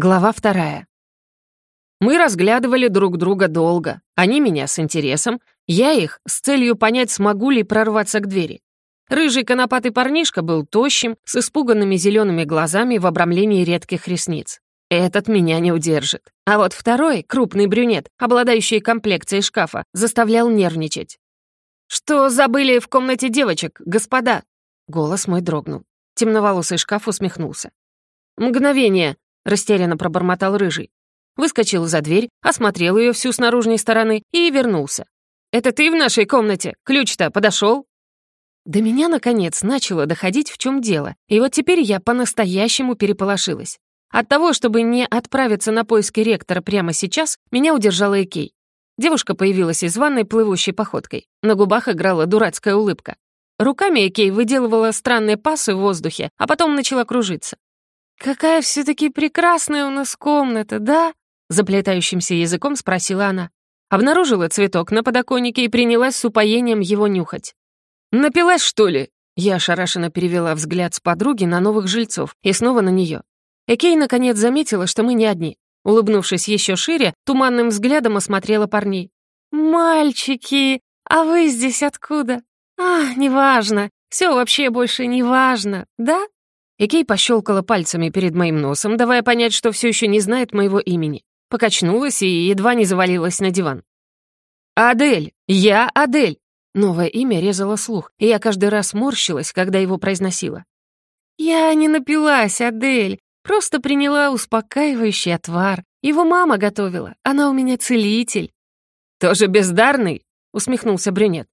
Глава вторая. Мы разглядывали друг друга долго. Они меня с интересом, я их с целью понять, смогу ли прорваться к двери. Рыжий конопатый парнишка был тощим, с испуганными зелеными глазами в обрамлении редких ресниц. Этот меня не удержит. А вот второй, крупный брюнет, обладающий комплекцией шкафа, заставлял нервничать. «Что забыли в комнате девочек, господа?» Голос мой дрогнул. Темноволосый шкаф усмехнулся. «Мгновение!» растерянно пробормотал рыжий. Выскочил за дверь, осмотрел ее всю с наружной стороны и вернулся. «Это ты в нашей комнате? Ключ-то подошел? До меня, наконец, начало доходить, в чем дело, и вот теперь я по-настоящему переполошилась. От того, чтобы не отправиться на поиски ректора прямо сейчас, меня удержала Экей. Девушка появилась из ванной плывущей походкой. На губах играла дурацкая улыбка. Руками Экей выделывала странные пасы в воздухе, а потом начала кружиться. «Какая все-таки прекрасная у нас комната, да?» Заплетающимся языком спросила она. Обнаружила цветок на подоконнике и принялась с упоением его нюхать. «Напилась, что ли?» Я ошарашенно перевела взгляд с подруги на новых жильцов и снова на нее. Экей наконец заметила, что мы не одни. Улыбнувшись еще шире, туманным взглядом осмотрела парней. «Мальчики, а вы здесь откуда?» «А, неважно, все вообще больше неважно, да?» И пощелкала пальцами перед моим носом, давая понять, что все еще не знает моего имени. Покачнулась и едва не завалилась на диван. «Адель! Я Адель!» Новое имя резало слух, и я каждый раз морщилась, когда его произносила. «Я не напилась, Адель. Просто приняла успокаивающий отвар. Его мама готовила. Она у меня целитель». «Тоже бездарный?» — усмехнулся брюнет.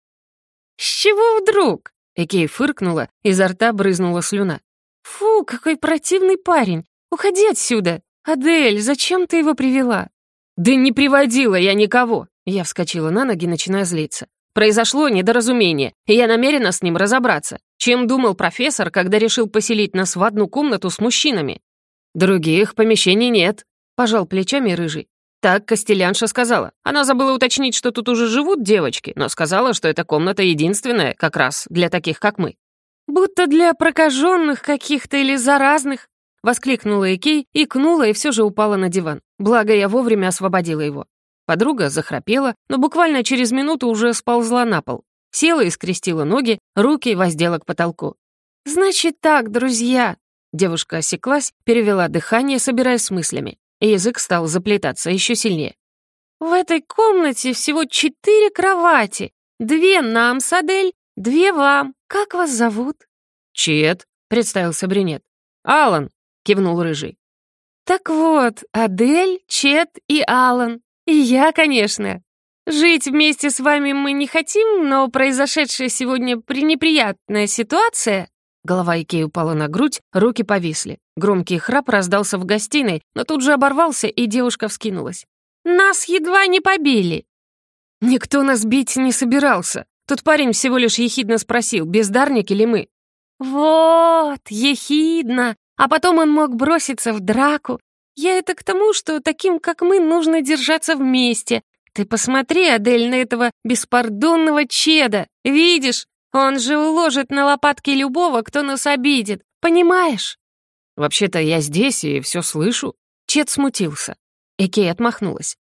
«С чего вдруг?» Экей фыркнула, изо рта брызнула слюна. «Фу, какой противный парень! Уходи отсюда! Адель, зачем ты его привела?» «Да не приводила я никого!» Я вскочила на ноги, начиная злиться. «Произошло недоразумение, и я намерена с ним разобраться. Чем думал профессор, когда решил поселить нас в одну комнату с мужчинами?» «Других помещений нет», — пожал плечами рыжий. «Так Костелянша сказала. Она забыла уточнить, что тут уже живут девочки, но сказала, что эта комната единственная как раз для таких, как мы. «Будто для прокаженных каких-то или заразных!» Воскликнула Экей, икнула и все же упала на диван. Благо, я вовремя освободила его. Подруга захрапела, но буквально через минуту уже сползла на пол. Села и скрестила ноги, руки воздела к потолку. «Значит так, друзья!» Девушка осеклась, перевела дыхание, собираясь с мыслями. Язык стал заплетаться еще сильнее. «В этой комнате всего четыре кровати. Две нам с Адель «Две вам. Как вас зовут?» «Чет», — представился брюнет. «Алан», — кивнул рыжий. «Так вот, Адель, Чет и Алан. И я, конечно. Жить вместе с вами мы не хотим, но произошедшая сегодня пренеприятная ситуация...» Голова Икеи упала на грудь, руки повисли. Громкий храп раздался в гостиной, но тут же оборвался, и девушка вскинулась. «Нас едва не побили!» «Никто нас бить не собирался», Тут парень всего лишь ехидно спросил, бездарники ли мы. «Вот, ехидно! А потом он мог броситься в драку. Я это к тому, что таким, как мы, нужно держаться вместе. Ты посмотри, Адель, на этого беспардонного чеда. Видишь, он же уложит на лопатки любого, кто нас обидит. Понимаешь?» «Вообще-то я здесь и все слышу». Чед смутился. Экей отмахнулась.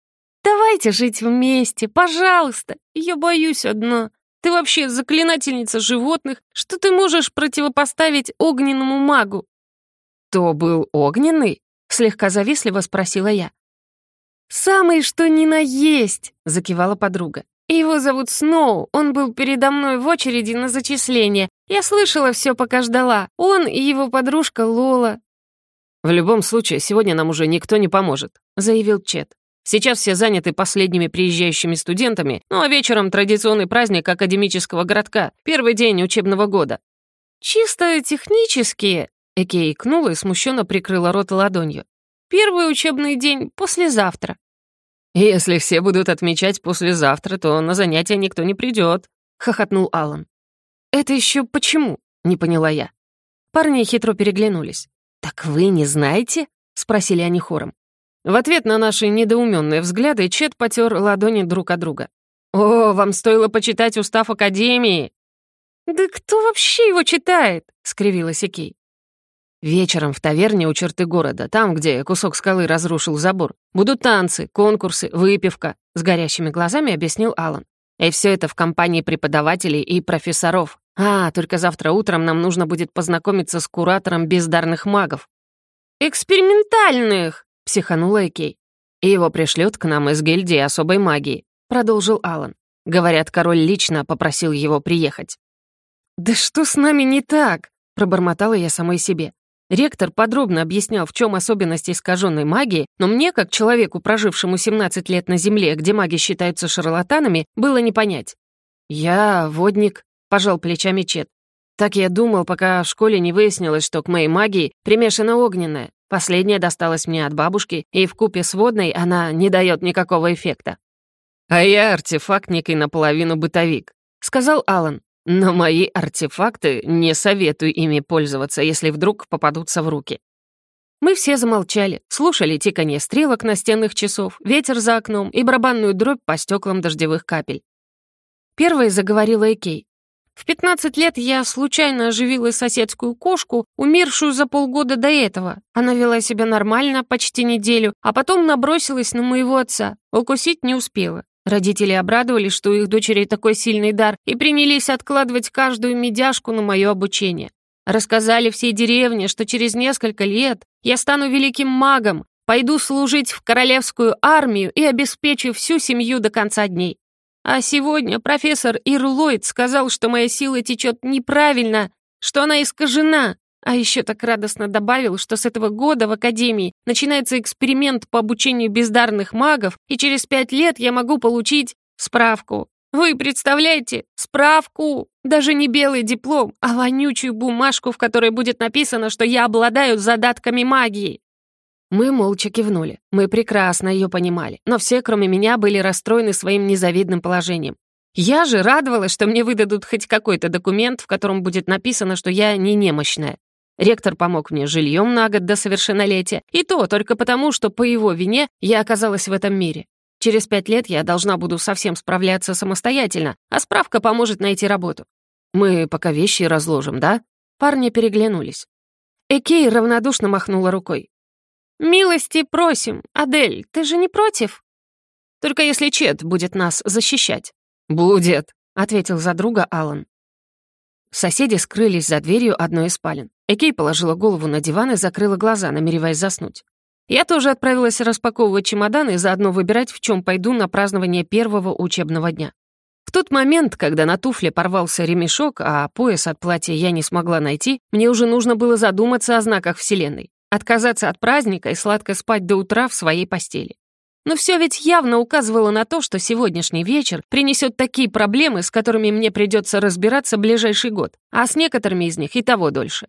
«Давайте жить вместе, пожалуйста. Я боюсь одно. Ты вообще заклинательница животных. Что ты можешь противопоставить огненному магу?» «То был огненный?» — слегка завистливо спросила я. «Самый что ни на есть!» — закивала подруга. «Его зовут Сноу, он был передо мной в очереди на зачисление. Я слышала все, пока ждала. Он и его подружка Лола». «В любом случае, сегодня нам уже никто не поможет», — заявил Чет. Сейчас все заняты последними приезжающими студентами, ну а вечером традиционный праздник академического городка, первый день учебного года. Чисто технически, Экея икнула и смущенно прикрыла рот ладонью. Первый учебный день послезавтра. Если все будут отмечать послезавтра, то на занятия никто не придет, хохотнул Алан. Это еще почему? не поняла я. Парни хитро переглянулись. «Так вы не знаете?» — спросили они хором. В ответ на наши недоуменные взгляды Чет потер ладони друг от друга. «О, вам стоило почитать устав Академии!» «Да кто вообще его читает?» — скривилась Икей. «Вечером в таверне у черты города, там, где кусок скалы разрушил забор, будут танцы, конкурсы, выпивка», — с горящими глазами объяснил Алан. «И все это в компании преподавателей и профессоров. А, только завтра утром нам нужно будет познакомиться с куратором бездарных магов». «Экспериментальных!» психанула Экей. «И его пришлют к нам из гильдии особой магии», — продолжил Алан. Говорят, король лично попросил его приехать. «Да что с нами не так?» — пробормотала я самой себе. Ректор подробно объяснял, в чем особенность искаженной магии, но мне, как человеку, прожившему 17 лет на Земле, где маги считаются шарлатанами, было не понять. «Я водник», — пожал плечами Чет. «Так я думал, пока в школе не выяснилось, что к моей магии примешана огненная. Последняя досталась мне от бабушки, и в купе с водной она не дает никакого эффекта. «А я артефактник и наполовину бытовик», — сказал Алан. «Но мои артефакты не советую ими пользоваться, если вдруг попадутся в руки». Мы все замолчали, слушали тиканье стрелок на стенных часов, ветер за окном и барабанную дробь по стеклам дождевых капель. Первой заговорила Экей. В 15 лет я случайно оживила соседскую кошку, умершую за полгода до этого. Она вела себя нормально почти неделю, а потом набросилась на моего отца. Укусить не успела. Родители обрадовались, что у их дочери такой сильный дар, и принялись откладывать каждую медяшку на мое обучение. Рассказали всей деревне, что через несколько лет я стану великим магом, пойду служить в королевскую армию и обеспечу всю семью до конца дней. А сегодня профессор Ирлойд сказал, что моя сила течет неправильно, что она искажена. А еще так радостно добавил, что с этого года в Академии начинается эксперимент по обучению бездарных магов, и через пять лет я могу получить справку. Вы представляете? Справку! Даже не белый диплом, а вонючую бумажку, в которой будет написано, что я обладаю задатками магии. Мы молча кивнули. Мы прекрасно ее понимали, но все, кроме меня, были расстроены своим незавидным положением. Я же радовалась, что мне выдадут хоть какой-то документ, в котором будет написано, что я не немощная. Ректор помог мне жильем на год до совершеннолетия, и то только потому, что по его вине я оказалась в этом мире. Через пять лет я должна буду совсем справляться самостоятельно, а справка поможет найти работу. Мы пока вещи разложим, да? Парни переглянулись. Экей равнодушно махнула рукой. «Милости просим, Адель, ты же не против?» «Только если Чет будет нас защищать». «Будет», — ответил за друга Алан. Соседи скрылись за дверью одной из спален. Экей положила голову на диван и закрыла глаза, намереваясь заснуть. Я тоже отправилась распаковывать чемодан и заодно выбирать, в чем пойду на празднование первого учебного дня. В тот момент, когда на туфле порвался ремешок, а пояс от платья я не смогла найти, мне уже нужно было задуматься о знаках Вселенной. Отказаться от праздника и сладко спать до утра в своей постели. Но все ведь явно указывало на то, что сегодняшний вечер принесет такие проблемы, с которыми мне придется разбираться ближайший год, а с некоторыми из них и того дольше.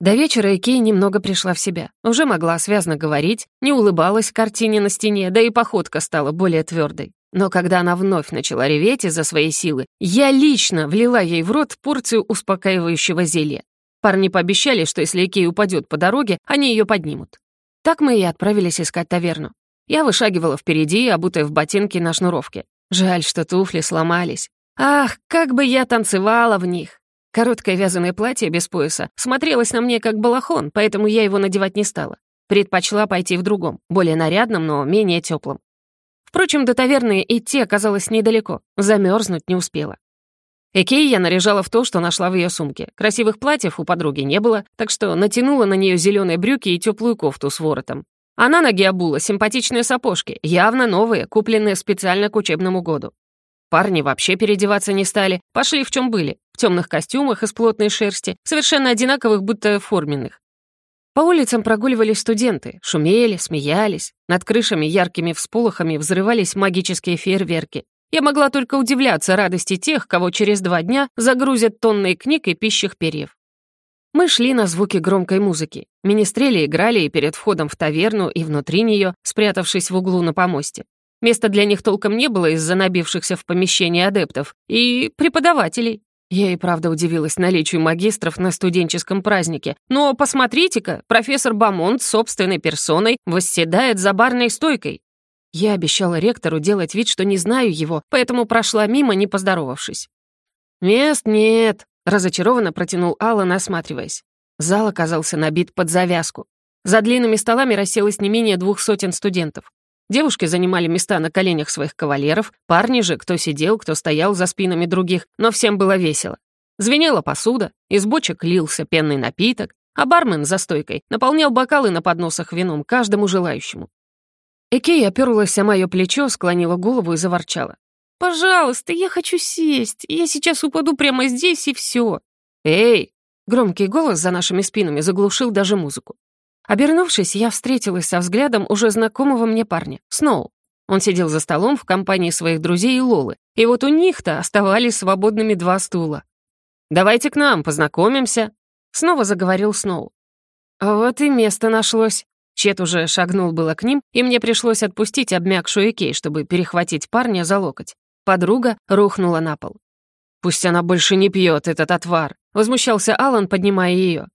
До вечера Икея немного пришла в себя. Уже могла связно говорить, не улыбалась картине на стене, да и походка стала более твердой. Но когда она вновь начала реветь из-за своей силы, я лично влила ей в рот порцию успокаивающего зелья. Парни пообещали, что если Икея упадет по дороге, они ее поднимут. Так мы и отправились искать таверну. Я вышагивала впереди, обутая в ботинки на шнуровке. Жаль, что туфли сломались. Ах, как бы я танцевала в них! Короткое вязаное платье без пояса смотрелось на мне как балахон, поэтому я его надевать не стала. Предпочла пойти в другом, более нарядном, но менее теплом. Впрочем, до таверны идти оказалось недалеко, замерзнуть не успела. Экея наряжала в то, что нашла в ее сумке. Красивых платьев у подруги не было, так что натянула на нее зеленые брюки и теплую кофту с воротом. Она на ноги обула симпатичные сапожки, явно новые, купленные специально к учебному году. Парни вообще переодеваться не стали, пошли в чем были, в темных костюмах из плотной шерсти, совершенно одинаковых, будто форменных. По улицам прогуливались студенты, шумели, смеялись. Над крышами яркими всполохами взрывались магические фейерверки я могла только удивляться радости тех, кого через два дня загрузят тонной книг и пищих перьев. Мы шли на звуки громкой музыки. Министрели играли и перед входом в таверну, и внутри нее, спрятавшись в углу на помосте. Места для них толком не было из-за набившихся в помещении адептов и преподавателей. Я и правда удивилась наличию магистров на студенческом празднике. Но посмотрите-ка, профессор Бамонт собственной персоной восседает за барной стойкой. Я обещала ректору делать вид, что не знаю его, поэтому прошла мимо, не поздоровавшись. «Мест нет», — разочарованно протянул Аллан, осматриваясь. Зал оказался набит под завязку. За длинными столами расселось не менее двух сотен студентов. Девушки занимали места на коленях своих кавалеров, парни же, кто сидел, кто стоял за спинами других, но всем было весело. Звенела посуда, из бочек лился пенный напиток, а бармен за стойкой наполнял бокалы на подносах вином каждому желающему. Экей оперлась о мое плечо, склонила голову и заворчала. «Пожалуйста, я хочу сесть. Я сейчас упаду прямо здесь, и все. «Эй!» — громкий голос за нашими спинами заглушил даже музыку. Обернувшись, я встретилась со взглядом уже знакомого мне парня, Сноу. Он сидел за столом в компании своих друзей и Лолы, и вот у них-то оставались свободными два стула. «Давайте к нам, познакомимся», — снова заговорил Сноу. «Вот и место нашлось», Чет уже шагнул было к ним, и мне пришлось отпустить обмякшую икей, чтобы перехватить парня за локоть. Подруга рухнула на пол. «Пусть она больше не пьет этот отвар», — возмущался Алан, поднимая ее.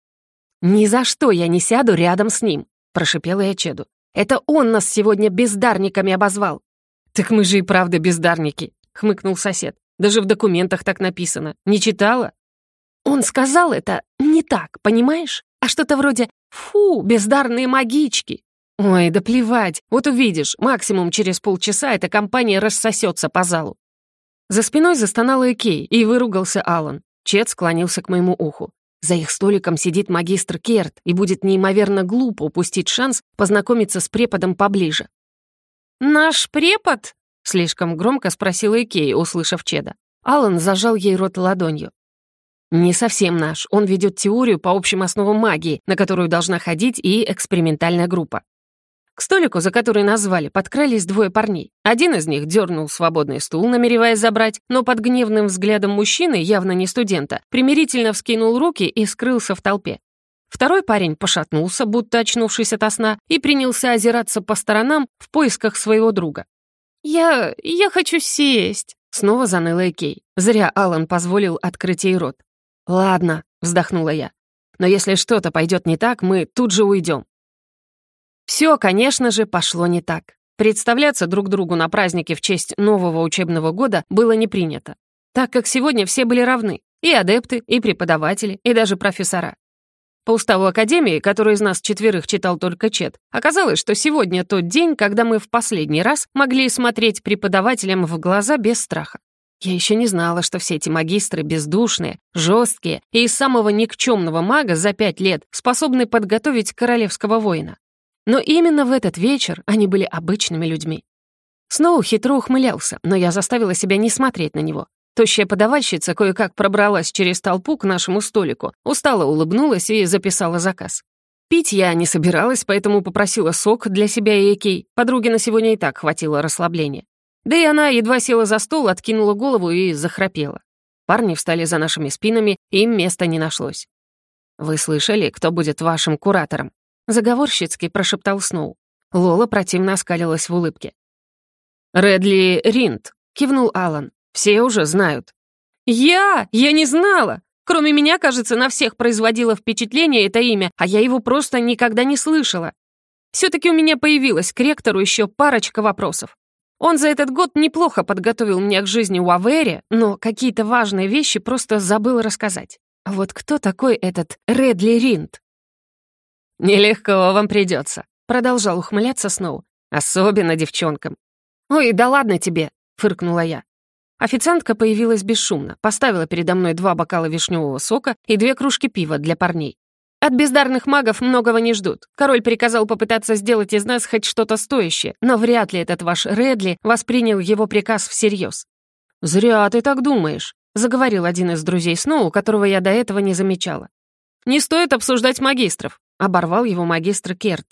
«Ни за что я не сяду рядом с ним», — прошипела я Чеду. «Это он нас сегодня бездарниками обозвал». «Так мы же и правда бездарники», — хмыкнул сосед. «Даже в документах так написано. Не читала?» «Он сказал это не так, понимаешь? А что-то вроде Фу, бездарные магички! Ой, да плевать, вот увидишь, максимум через полчаса эта компания рассосется по залу. За спиной застонала Экей, и выругался Алан. Чет склонился к моему уху. За их столиком сидит магистр Керт, и будет неимоверно глупо упустить шанс познакомиться с преподом поближе. «Наш препод?» — слишком громко спросила Экей, услышав Чеда. Алан зажал ей рот ладонью. Не совсем наш. Он ведет теорию по общим основам магии, на которую должна ходить и экспериментальная группа. К столику, за который назвали, подкрались двое парней. Один из них дернул свободный стул, намереваясь забрать, но под гневным взглядом мужчины, явно не студента, примирительно вскинул руки и скрылся в толпе. Второй парень пошатнулся, будто очнувшись от сна, и принялся озираться по сторонам в поисках своего друга. «Я... я хочу сесть», — снова заныла Экей. Зря Алан позволил открыть ей рот. «Ладно», — вздохнула я. «Но если что-то пойдет не так, мы тут же уйдем». Все, конечно же, пошло не так. Представляться друг другу на празднике в честь нового учебного года было не принято, так как сегодня все были равны — и адепты, и преподаватели, и даже профессора. По уставу Академии, который из нас четверых читал только Чет, оказалось, что сегодня тот день, когда мы в последний раз могли смотреть преподавателям в глаза без страха. Я еще не знала, что все эти магистры бездушные, жесткие и из самого никчемного мага за пять лет способны подготовить королевского воина. Но именно в этот вечер они были обычными людьми. Сноу хитро ухмылялся, но я заставила себя не смотреть на него. Тощая подавальщица кое-как пробралась через толпу к нашему столику, устало улыбнулась и записала заказ. Пить я не собиралась, поэтому попросила сок для себя и Экей. Подруге на сегодня и так хватило расслабления. Да и она едва села за стол, откинула голову и захрапела. Парни встали за нашими спинами, им места не нашлось. «Вы слышали, кто будет вашим куратором?» Заговорщицкий прошептал Сноу. Лола противно оскалилась в улыбке. «Редли Ринд», — кивнул Алан. «Все уже знают». «Я? Я не знала! Кроме меня, кажется, на всех производило впечатление это имя, а я его просто никогда не слышала. Все-таки у меня появилась к ректору еще парочка вопросов. Он за этот год неплохо подготовил меня к жизни у Авери, но какие-то важные вещи просто забыл рассказать. Вот кто такой этот Редли Ринд? «Нелегко вам придется», — продолжал ухмыляться Сноу. «Особенно девчонкам». «Ой, да ладно тебе», — фыркнула я. Официантка появилась бесшумно, поставила передо мной два бокала вишневого сока и две кружки пива для парней. От бездарных магов многого не ждут. Король приказал попытаться сделать из нас хоть что-то стоящее, но вряд ли этот ваш Редли воспринял его приказ всерьез. «Зря ты так думаешь», — заговорил один из друзей Сноу, которого я до этого не замечала. «Не стоит обсуждать магистров», — оборвал его магистр Керт.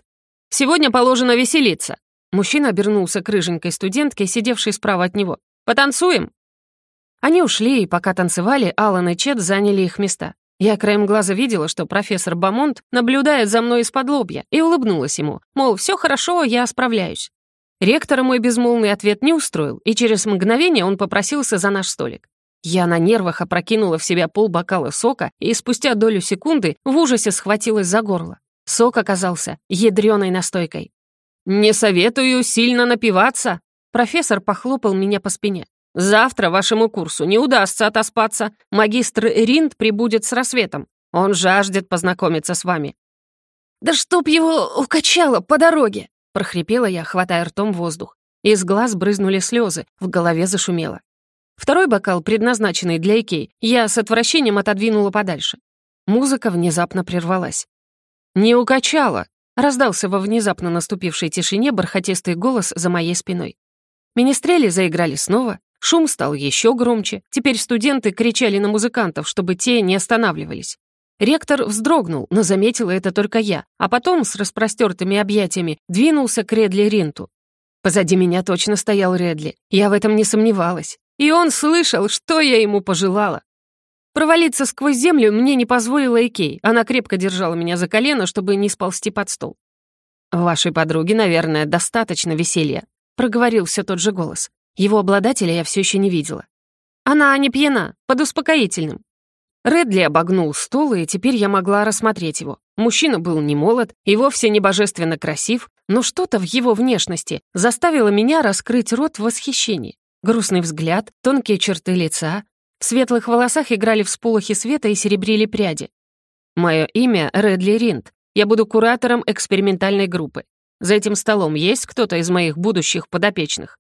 «Сегодня положено веселиться». Мужчина обернулся к рыженькой студентке, сидевшей справа от него. «Потанцуем?» Они ушли, и пока танцевали, Алан и Чет заняли их места. Я краем глаза видела, что профессор Бамонт наблюдает за мной из-под лобья, и улыбнулась ему, мол, все хорошо, я справляюсь. Ректора мой безмолвный ответ не устроил, и через мгновение он попросился за наш столик. Я на нервах опрокинула в себя полбокала сока и спустя долю секунды в ужасе схватилась за горло. Сок оказался ядреной настойкой. «Не советую сильно напиваться!» Профессор похлопал меня по спине. Завтра вашему курсу не удастся отоспаться. Магистр Ринд прибудет с рассветом. Он жаждет познакомиться с вами». «Да чтоб его укачало по дороге!» — прохрипела я, хватая ртом воздух. Из глаз брызнули слезы, в голове зашумело. Второй бокал, предназначенный для Икей, я с отвращением отодвинула подальше. Музыка внезапно прервалась. «Не укачало!» — раздался во внезапно наступившей тишине бархатистый голос за моей спиной. Министрели заиграли снова, Шум стал еще громче. Теперь студенты кричали на музыкантов, чтобы те не останавливались. Ректор вздрогнул, но заметила это только я, а потом с распростертыми объятиями двинулся к Редли Ринту. Позади меня точно стоял Редли. Я в этом не сомневалась. И он слышал, что я ему пожелала. Провалиться сквозь землю мне не позволила Икей. Она крепко держала меня за колено, чтобы не сползти под стол. «Вашей подруге, наверное, достаточно веселья», — проговорил все тот же голос. Его обладателя я все еще не видела. «Она не пьяна, под успокоительным». Редли обогнул стол, и теперь я могла рассмотреть его. Мужчина был не молод и вовсе не божественно красив, но что-то в его внешности заставило меня раскрыть рот в восхищении. Грустный взгляд, тонкие черты лица. В светлых волосах играли всполохи света и серебрили пряди. Мое имя Редли Ринд. Я буду куратором экспериментальной группы. За этим столом есть кто-то из моих будущих подопечных?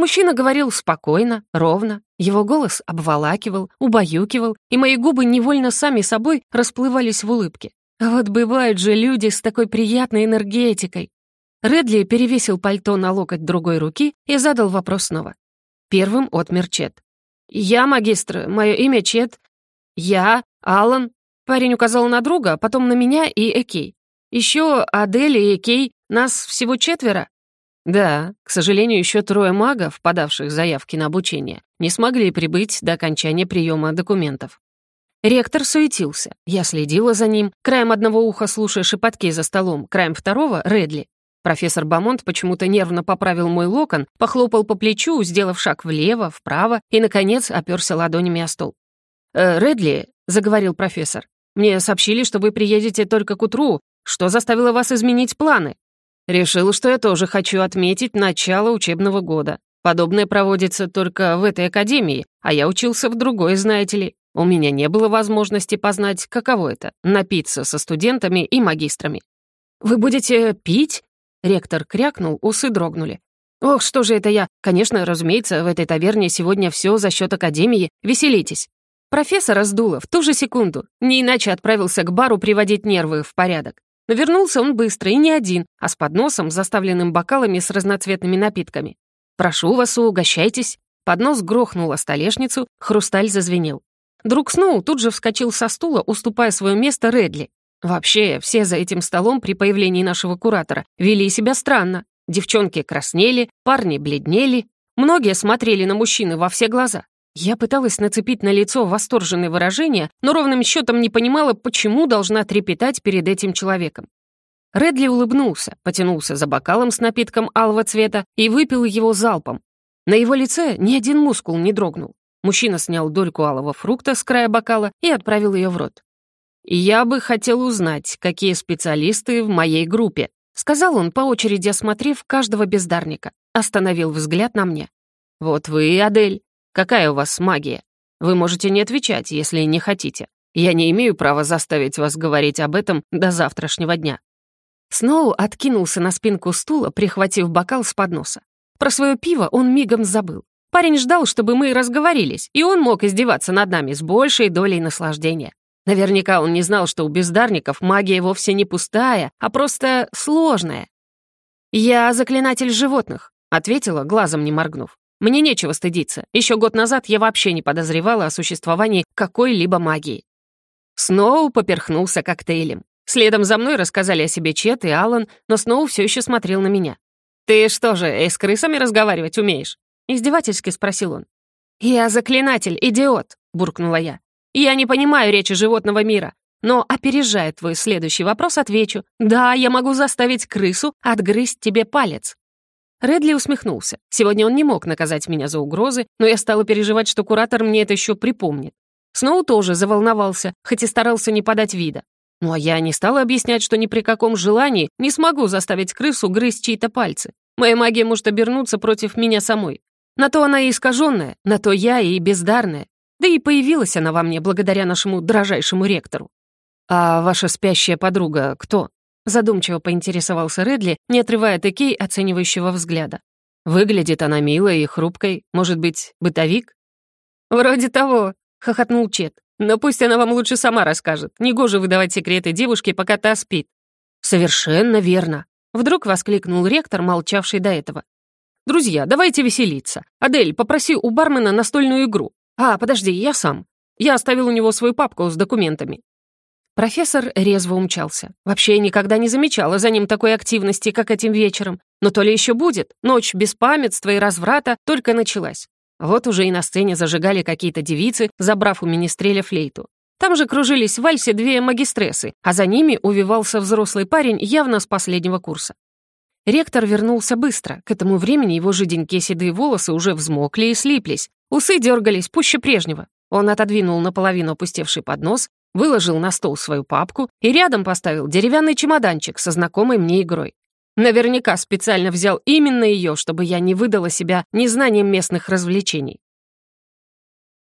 Мужчина говорил спокойно, ровно, его голос обволакивал, убаюкивал, и мои губы невольно сами собой расплывались в улыбке. Вот бывают же люди с такой приятной энергетикой. Редли перевесил пальто на локоть другой руки и задал вопрос снова. Первым отмер Чет. «Я магистр, мое имя Чет. Я Алан». Парень указал на друга, потом на меня и Экей. «Еще Адель и Экей. Нас всего четверо». Да, к сожалению, еще трое магов, подавших заявки на обучение, не смогли прибыть до окончания приема документов. Ректор суетился. Я следила за ним, краем одного уха слушая шепотки за столом, краем второго — Редли. Профессор Бамонт почему-то нервно поправил мой локон, похлопал по плечу, сделав шаг влево, вправо и, наконец, оперся ладонями о стол. «Э, «Редли», — заговорил профессор, — «мне сообщили, что вы приедете только к утру. Что заставило вас изменить планы? Решил, что я тоже хочу отметить начало учебного года. Подобное проводится только в этой академии, а я учился в другой, знаете ли. У меня не было возможности познать, каково это — напиться со студентами и магистрами. «Вы будете пить?» Ректор крякнул, усы дрогнули. «Ох, что же это я! Конечно, разумеется, в этой таверне сегодня все за счет академии. Веселитесь!» Профессор раздуло в ту же секунду. Не иначе отправился к бару приводить нервы в порядок. Но вернулся он быстро и не один, а с подносом, заставленным бокалами с разноцветными напитками. «Прошу вас, угощайтесь». Поднос грохнул о столешницу, хрусталь зазвенел. Друг Сноу тут же вскочил со стула, уступая свое место Редли. Вообще, все за этим столом при появлении нашего куратора вели себя странно. Девчонки краснели, парни бледнели, многие смотрели на мужчины во все глаза. Я пыталась нацепить на лицо восторженное выражение, но ровным счетом не понимала, почему должна трепетать перед этим человеком. Редли улыбнулся, потянулся за бокалом с напитком алого цвета и выпил его залпом. На его лице ни один мускул не дрогнул. Мужчина снял дольку алого фрукта с края бокала и отправил ее в рот. «Я бы хотел узнать, какие специалисты в моей группе», сказал он по очереди, осмотрев каждого бездарника. Остановил взгляд на мне. «Вот вы, Адель. Какая у вас магия? Вы можете не отвечать, если не хотите. Я не имею права заставить вас говорить об этом до завтрашнего дня». Сноу откинулся на спинку стула, прихватив бокал с подноса. Про свое пиво он мигом забыл. Парень ждал, чтобы мы разговорились, и он мог издеваться над нами с большей долей наслаждения. Наверняка он не знал, что у бездарников магия вовсе не пустая, а просто сложная. «Я заклинатель животных», — ответила, глазом не моргнув. Мне нечего стыдиться. Еще год назад я вообще не подозревала о существовании какой-либо магии. Сноу поперхнулся коктейлем. Следом за мной рассказали о себе Чет и Алан, но Сноу все еще смотрел на меня. «Ты что же, и с крысами разговаривать умеешь?» Издевательски спросил он. «Я заклинатель, идиот!» — буркнула я. «Я не понимаю речи животного мира, но, опережая твой следующий вопрос, отвечу. Да, я могу заставить крысу отгрызть тебе палец, Редли усмехнулся. Сегодня он не мог наказать меня за угрозы, но я стала переживать, что куратор мне это еще припомнит. Сноу тоже заволновался, хоть и старался не подать вида. Ну а я не стала объяснять, что ни при каком желании не смогу заставить крысу грызть чьи-то пальцы. Моя магия может обернуться против меня самой. На то она и искаженная, на то я и бездарная. Да и появилась она во мне благодаря нашему дрожайшему ректору. «А ваша спящая подруга кто?» Задумчиво поинтересовался Редли, не отрывая Экей оценивающего взгляда. «Выглядит она милой и хрупкой. Может быть, бытовик?» «Вроде того», — хохотнул Чет. «Но пусть она вам лучше сама расскажет. Негоже выдавать секреты девушке, пока та спит». «Совершенно верно», — вдруг воскликнул ректор, молчавший до этого. «Друзья, давайте веселиться. Адель, попроси у бармена настольную игру. А, подожди, я сам. Я оставил у него свою папку с документами. Профессор резво умчался. Вообще я никогда не замечала за ним такой активности, как этим вечером. Но то ли еще будет. Ночь без памятства и разврата только началась. Вот уже и на сцене зажигали какие-то девицы, забрав у министреля флейту. Там же кружились в вальсе две магистрессы, а за ними увивался взрослый парень явно с последнего курса. Ректор вернулся быстро. К этому времени его жиденькие седые волосы уже взмокли и слиплись. Усы дергались пуще прежнего. Он отодвинул наполовину опустевший поднос, Выложил на стол свою папку и рядом поставил деревянный чемоданчик со знакомой мне игрой. Наверняка специально взял именно ее, чтобы я не выдала себя незнанием местных развлечений.